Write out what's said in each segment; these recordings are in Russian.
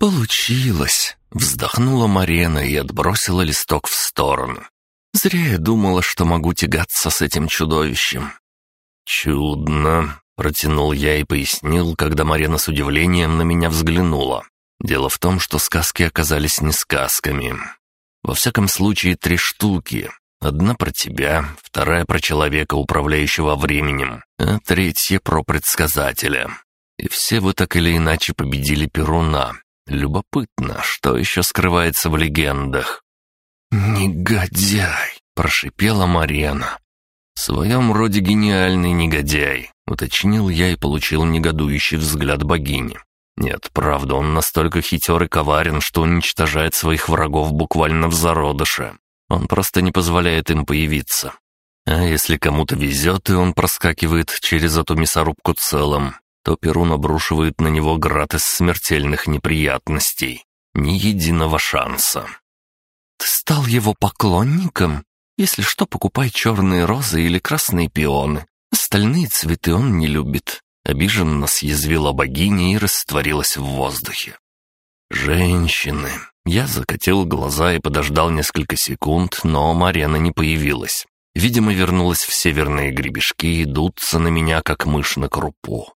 «Получилось!» — вздохнула Марена и отбросила листок в сторону. «Зря я думала, что могу тягаться с этим чудовищем». «Чудно», — протянул я и пояснил, когда Марена с удивлением на меня взглянула. Дело в том, что сказки оказались не сказками. Во всяком случае, три штуки. Одна про тебя, вторая про человека, управляющего временем, а третья про предсказателя. И все вы так или иначе победили Перуна. Любопытно, что еще скрывается в легендах. «Негодяй!» — прошипела Марена. «В своем роде гениальный негодяй», — уточнил я и получил негодующий взгляд богини. Нет, правда, он настолько хитер и коварен, что уничтожает своих врагов буквально в зародыше. Он просто не позволяет им появиться. А если кому-то везет, и он проскакивает через эту мясорубку целым, то Перун обрушивает на него град из смертельных неприятностей. Ни единого шанса. «Ты стал его поклонником? Если что, покупай черные розы или красные пионы. Остальные цветы он не любит. Обиженно съязвила богиня и растворилась в воздухе. «Женщины!» Я закатил глаза и подождал несколько секунд, но Марена не появилась. Видимо, вернулась в северные гребешки и дутся на меня, как мышь на крупу.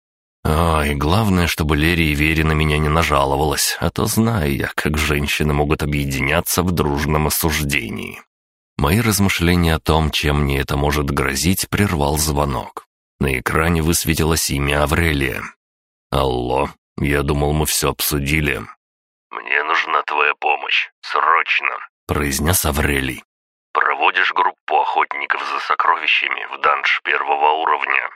И главное, чтобы Лере и Вере на меня не нажаловалась, а то знаю я, как женщины могут объединяться в дружном осуждении. Мои размышления о том, чем мне это может грозить, прервал звонок. На экране высветилось имя Аврелия. «Алло, я думал, мы все обсудили». «Мне нужна твоя помощь. Срочно!» — произнес Аврелий. «Проводишь группу охотников за сокровищами в данж первого уровня.